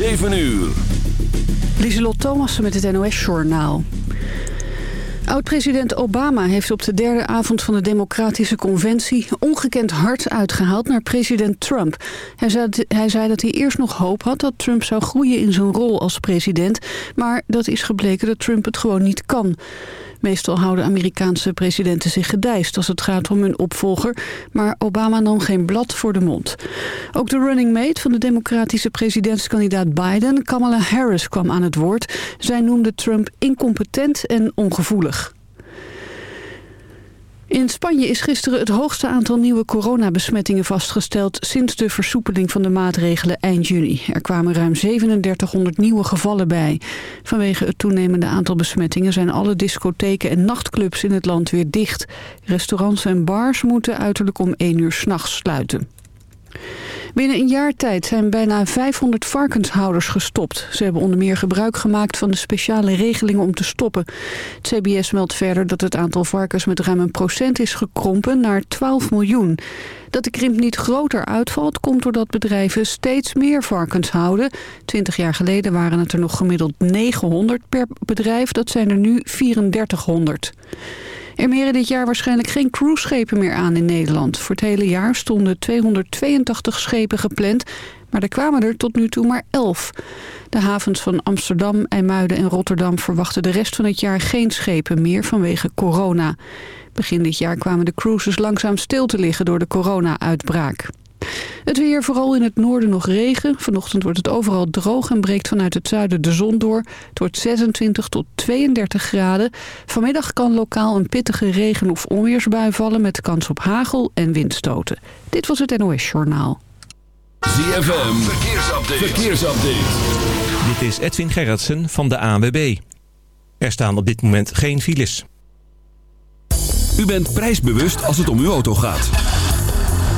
7 uur. Lieselot Thomassen met het NOS-journaal. Oud-president Obama heeft op de derde avond van de Democratische Conventie... ongekend hard uitgehaald naar president Trump. Hij zei, hij zei dat hij eerst nog hoop had dat Trump zou groeien in zijn rol als president... maar dat is gebleken dat Trump het gewoon niet kan. Meestal houden Amerikaanse presidenten zich gedijst als het gaat om hun opvolger, maar Obama nam geen blad voor de mond. Ook de running mate van de democratische presidentskandidaat Biden, Kamala Harris, kwam aan het woord. Zij noemde Trump incompetent en ongevoelig. In Spanje is gisteren het hoogste aantal nieuwe coronabesmettingen vastgesteld sinds de versoepeling van de maatregelen eind juni. Er kwamen ruim 3700 nieuwe gevallen bij. Vanwege het toenemende aantal besmettingen zijn alle discotheken en nachtclubs in het land weer dicht. Restaurants en bars moeten uiterlijk om 1 uur s'nachts sluiten. Binnen een jaar tijd zijn bijna 500 varkenshouders gestopt. Ze hebben onder meer gebruik gemaakt van de speciale regelingen om te stoppen. Het CBS meldt verder dat het aantal varkens met ruim een procent is gekrompen naar 12 miljoen. Dat de krimp niet groter uitvalt komt doordat bedrijven steeds meer varkens houden. Twintig jaar geleden waren het er nog gemiddeld 900 per bedrijf. Dat zijn er nu 3400. Er meren dit jaar waarschijnlijk geen cruiseschepen meer aan in Nederland. Voor het hele jaar stonden 282 schepen gepland, maar er kwamen er tot nu toe maar 11. De havens van Amsterdam, IJmuiden en Rotterdam verwachten de rest van het jaar geen schepen meer vanwege corona. Begin dit jaar kwamen de cruises langzaam stil te liggen door de corona-uitbraak. Het weer, vooral in het noorden nog regen. Vanochtend wordt het overal droog en breekt vanuit het zuiden de zon door. Het wordt 26 tot 32 graden. Vanmiddag kan lokaal een pittige regen- of onweersbui vallen... met kans op hagel en windstoten. Dit was het NOS Journaal. ZFM, verkeersupdate. verkeersupdate. Dit is Edwin Gerritsen van de ANWB. Er staan op dit moment geen files. U bent prijsbewust als het om uw auto gaat.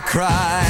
I cry.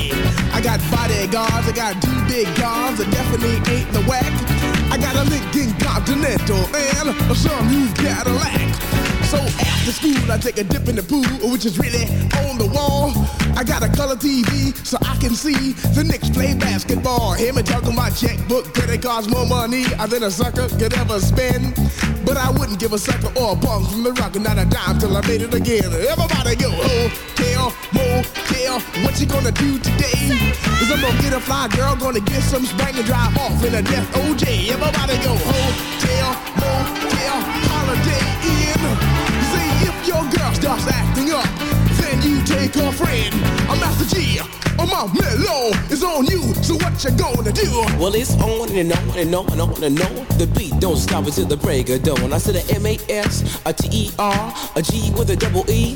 I got bodyguards, I got two big guns, I definitely ain't the whack. I got a Lincoln Continental and some new Cadillac. So after school, I take a dip in the pool, which is really on the wall. I got a color TV so I can see the Knicks play basketball. Hear me talking my checkbook, credit it costs more money than a sucker could ever spend. But I wouldn't give a sucker or a punk from the rock and not a dime till I made it again. Everybody go, oh, hotel, motel, what you gonna do today? Is I'm gonna get a fly girl, gonna get some spring and drive off in a death OJ. Everybody go, oh, hotel, motel, holiday in. See if your girl starts acting up, you take her friend. I'm Master Gee. On my mellow is on you, so what you gonna do? Well, it's on and on and on and on and on. The beat don't stop until the break of dawn. I said a M-A-S, a T-E-R, a G with a double E.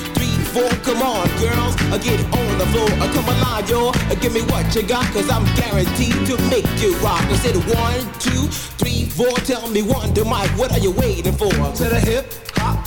Come on, girls, uh, get on the floor. Uh, come alive, yo. Uh, give me what you got, cause I'm guaranteed to make you rock. I said one, two, three, four. Tell me one, to Mike, what are you waiting for? To the hip,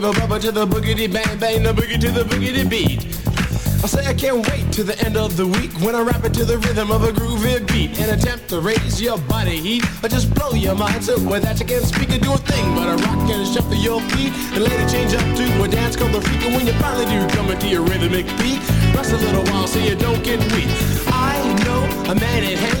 Baby, rubber to the boogity bang bang, the boogie to the boogity beat. I say I can't wait to the end of the week when I rap it to the rhythm of a groovy beat. And attempt to raise your body heat. Or just blow your mind so with that you can't speak or do a thing but a rock and shuffle your feet and it change up to a dance called the freak. And when you finally do come into your rhythmic beat rest a little while so you don't get weak. I know a man in Hank,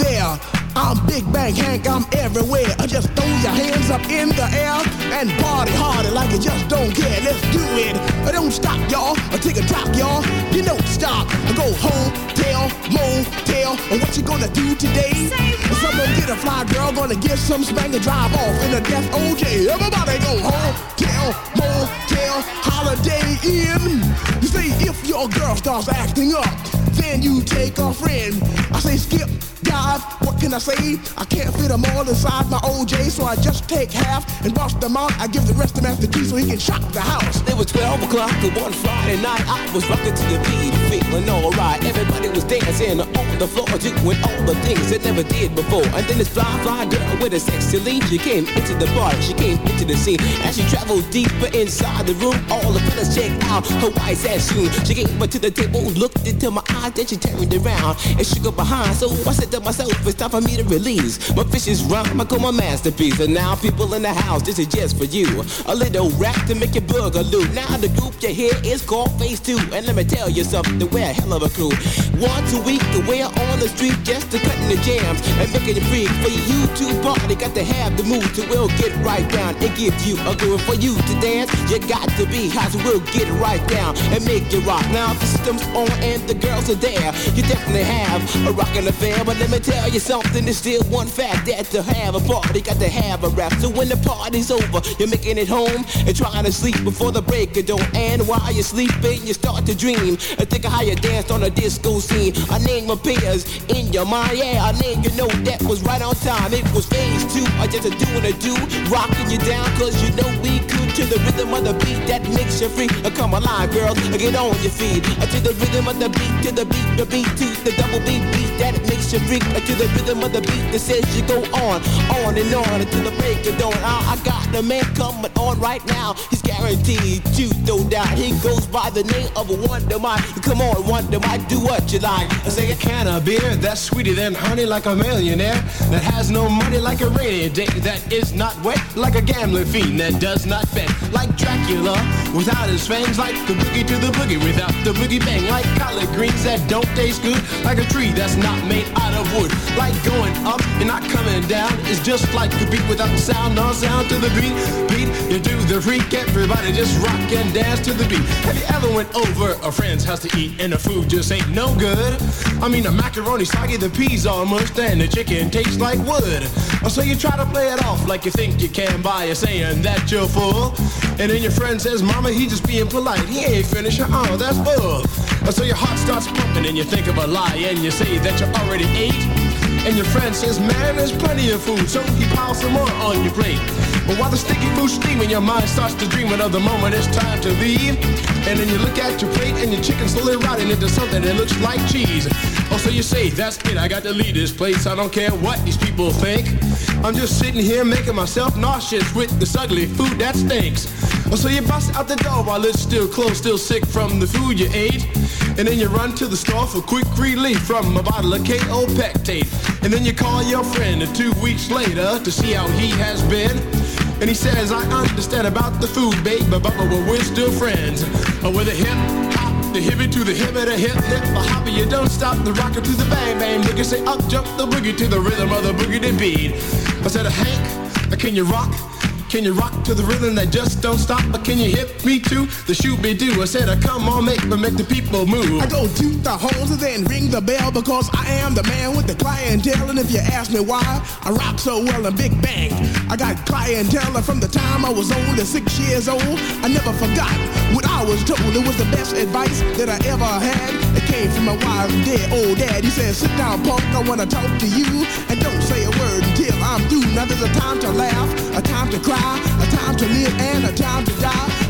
there. I'm Big Bang Hank, I'm everywhere. I just throw your hands up in the air and party harder like you just don't care. Let's do it. I don't stop, y'all. I take a talk, y'all. You don't stop. I go home, tell, motel. And what you gonna do today? Someone get a fly girl, gonna get some spank and drive off in a death OJ. Everybody go home, tell, motel, holiday in. You say if your girl starts acting up, then you take a friend. I say skip, dive, what can I say? I can't fit them all inside my OJ, so I just take half and bust them out. I give the rest to Master Gee so he can shock the house. It was 12 o'clock on one Friday night. I was rocking to the beat, feeling alright. Everybody was dancing the floor, doing all the things they never did before. And then this fly, fly girl with a sexy lead, she came into the bar, she came into the scene. As she traveled deeper inside the room, all the fellas checked out her white ass soon. She came up to the table, looked into my eyes, then she turned around and shook her behind. So I said to myself, it's time for me to release my vicious rhyme. I call my masterpiece. And now people in the house, this is just for you. A little rap to make your boogaloo. Now the group you hear is called Phase 2. And let me tell you something, we're a hell of a crew. Once a week, we're on the street just to cutting the jams and making it free for you to party. Got to have the mood to will get right down and give you a groove for you to dance. You got to be hot, so we'll get right down and make it rock. Now the system's on and the girls are there. You definitely have a rockin' affair, but let me tell you something. There's still one fact that to have a party, got to have a rap. So when the party's over, you're making it home and trying to sleep before the break of dawn. And while you're sleeping, you start to dream and think of how you danced on a disco scene. I name a name in your mind, yeah. A name you know that was right on time. It was phase two, I just a doing a do, rocking you down, cause you know we could to the rhythm of the beat that makes you free. Uh, Come alive, girls, uh, get on your feet. Uh, To the rhythm of the beat, to the beat, the beat, to the double beat, beat that makes you freak. Uh, To the rhythm of the beat that says you go on, on and on until the break of dawn. I, I got the man coming on right now. He's guaranteed to throw down. He goes by the name of a Wonder Mike. Come on, Wonder Mike, do what you like. I say can of beer that's sweeter than honey like a millionaire that has no money like a rainy day that is not wet like a gambling fiend that does not bet like Dracula without his fangs like the boogie to the boogie without the boogie bang like collard greens that don't taste good like a tree that's not made out of wood like going up and not coming down is just like the beat without the sound no sound to the beat beat you do the freak everybody just rock and dance to the beat. Have you ever went over a friend's house to eat and the food just ain't no good? I mean the macaroni soggy the peas all mushed and the chicken tastes like wood. Oh, so you try to play it off like you think you can by saying that you're full. And then your friend says mama he just being polite. He ain't finished oh that's full so your heart starts pumping and you think of a lie and you say that you already ate. And your friend says, man, there's plenty of food, so he piles some more on your plate. But while the sticky food's steaming, your mind starts to dream of the moment. It's time to leave. And then you look at your plate and your chicken's slowly rotting into something that looks like cheese. Oh, so you say, that's it, I got to leave this place. I don't care what these people think. I'm just sitting here making myself nauseous with this ugly food that stinks. Oh, so you bust out the door while it's still closed, still sick from the food you ate. And then you run to the store for quick relief from a bottle of Kaopectate. And then you call your friend two weeks later to see how he has been. And he says, I understand about the food, babe, but, but, but we're still friends. Uh, with a hip the hippie to the hip, the hip, hip, the hopper, you don't stop the rocker to the bang, bang. Boogie say up, jump the boogie to the rhythm of the boogie beat. I said, Hank, can you rock? Can you rock to the rhythm that just don't stop? Can you hit me too? The shoot be do. I said, uh, come on, make me make the people move. I go toot the horns and then ring the bell because I am the man with the clientele. And if you ask me why I rock so well in Big Bang, I got clientele from the time I was only six years old. I never forgot what I was told. It was the best advice that I ever had. It came from my and dead old dad. He said, sit down, punk, I wanna talk to you. And don't say a word until I'm through. Now there's a time to laugh, to cry, a time to live and a time to die,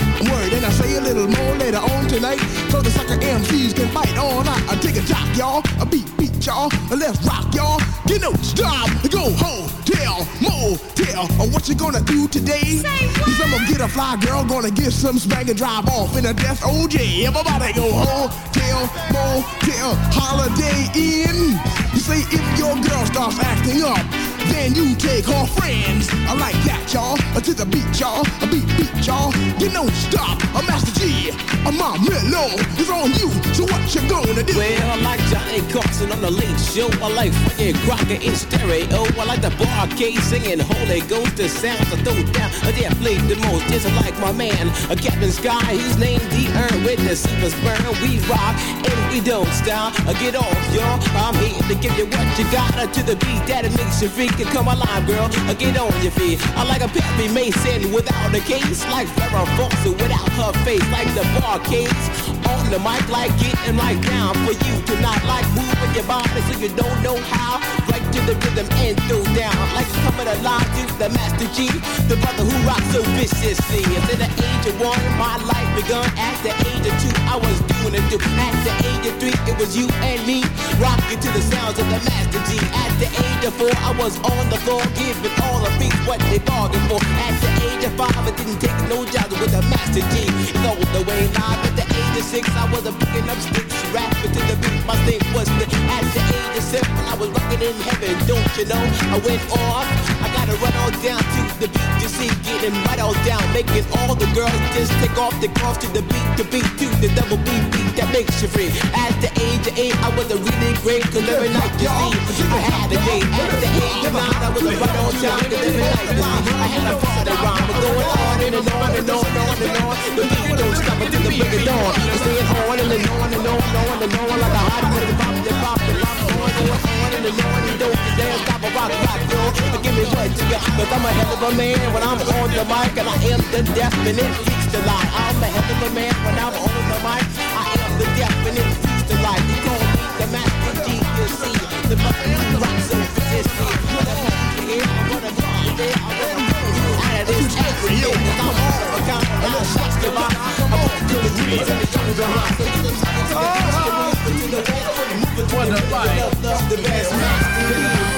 word. And I say a little more later on tonight, so the sucker MCs can bite on night. I take a jock, y'all, a beat, beat, y'all, a let's rock, y'all. Get no stop, go home, tell, motel, or what you gonna do today? Say Cause I'm gonna get a fly girl, gonna get some spank and drive off in a death oh, OJ. Everybody go home, tell, motel, holiday in. You say if your girl starts acting up, then you take her friends. I like that, y'all. To the beat, y'all. A beat, beat, y'all. You know, stop. A Master Gee. A Mom Mellow is on you. So what you gonna do? Well, I like Johnny Carson on the late show. I like Frankie Crocker in stereo. I like the barcade singing Holy Ghost. The sounds I throw down. I play the most. Just like my man, a Captain Sky. He's name the Earn with the super sperm. We rock and we don't stop. Uh, Get off, y'all. I'm here to give you what you got uh, to the beat that it makes you freak and come alive, girl. Uh, Get on your feet. I like a Perry Mason without a case, like Farrah Fawcett without her face, like the Bar-Kays on the mic, like getting right down for you to not like moving your body so you don't know how. Right to the rhythm and throw down, like coming alive to the Master Gee, the brother who rocks so viciously. And At the age of one, my life begun. At the age of two, I was doing it. At the age of three, it was you and me rocking to the sounds of the Master Gee. At the age of four, I was on the floor giving all the beats what they bargained for. At the age of five, I didn't take no jobs with the Master Gee. All the way live at the age of six, I was a picking up sticks, rapping to the beat. My thing was the, at the age of seven, I was rocking in heaven. Don't you know? I went off. I gotta run all down to the beat to see, getting right all down, making all the girls just take off the cross to the beat, to beat to the double beat that makes you free. At the age of eight, I was a really great, cause every night you see, I had a date. At the age of nine, I was a right on time, cause every night you see, I had a party rhyme, but going on and on and on and on and on. The beat don't stop until the break of dawn. It's staying on and on and on and on and on like a hot minute pop, it pop, it pop, on and on and on and don't dare stop a rock, rock, yo. Give me what you got, cause I'm a hell of a man when I'm on the mic and I am the definite lie. I'm a hell of a man when I'm on the mic. Cause I'm all of a kind. I'm a shots my, I'm up to the trees and the west,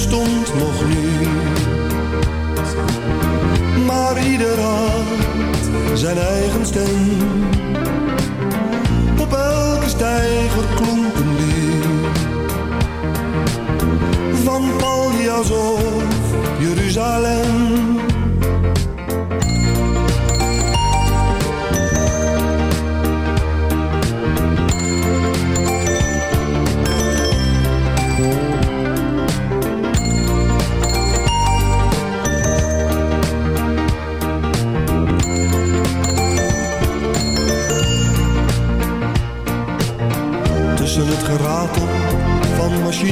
Stond nog nu, Maar ieder had zijn eigen stem. Op elke stijger klonk een lied. Van Paljas of Jeruzalem.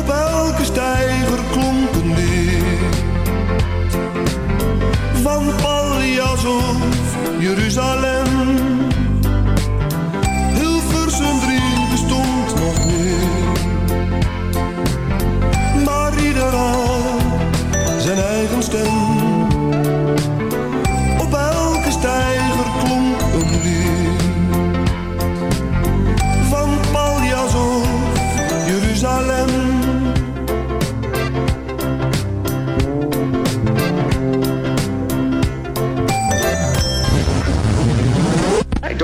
op elke stijger klonken weer. Van Pallias of Jeruzalem.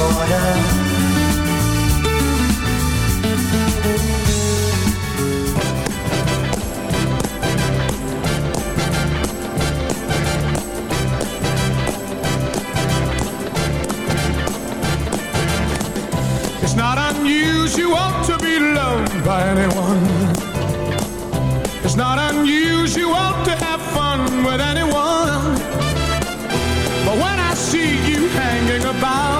Border. It's not unusual to be loved by anyone. It's not unusual to have fun with anyone. But when I see you hanging about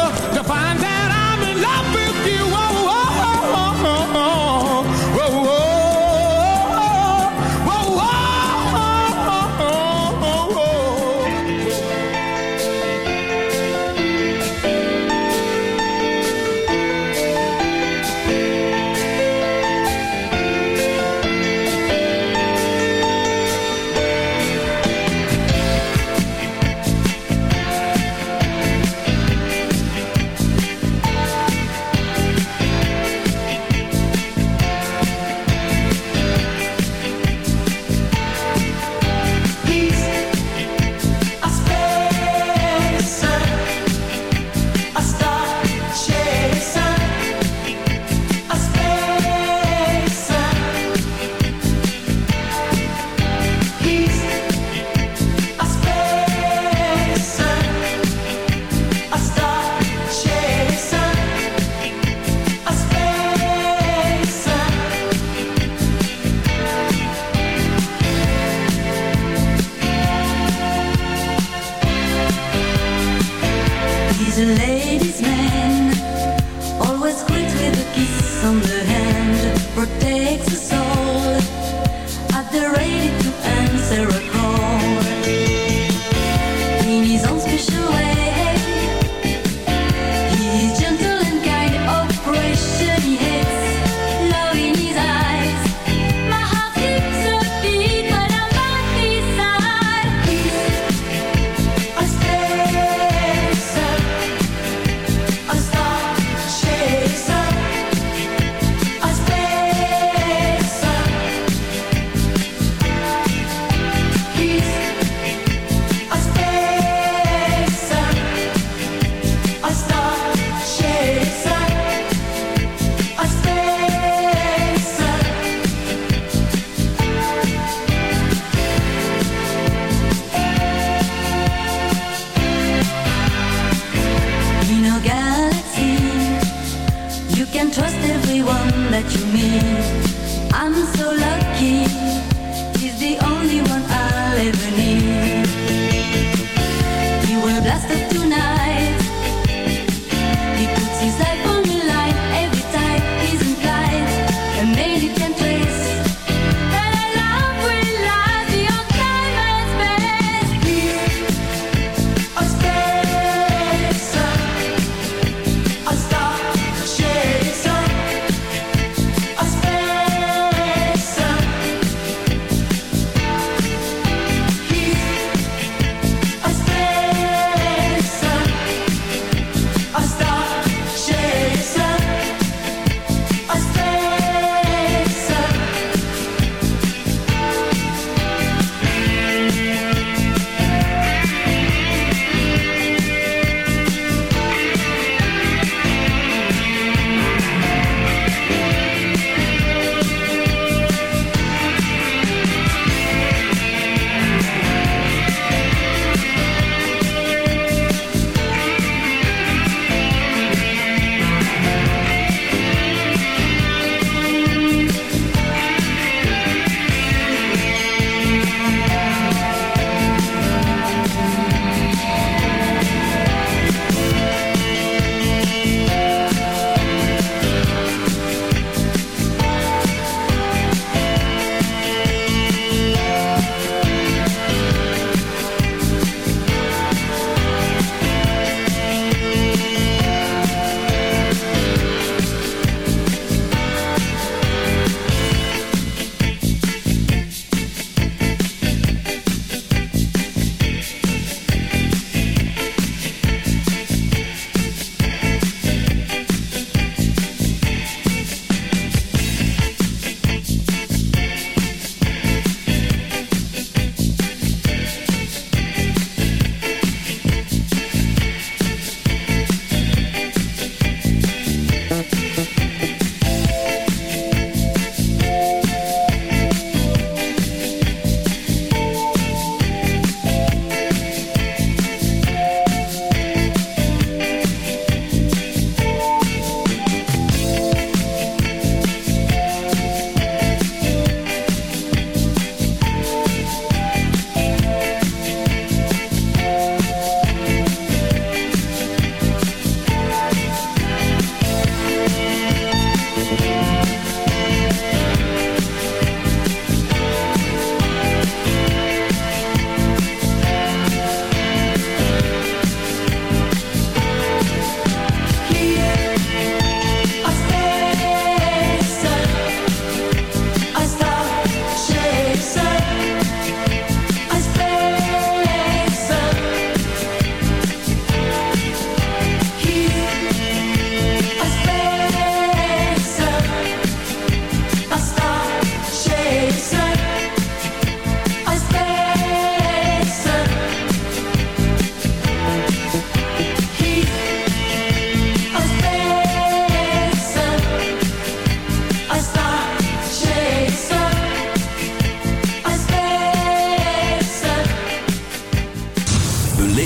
that you mean.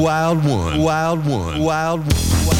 Wild one. Wild one. Wild one. Wild one.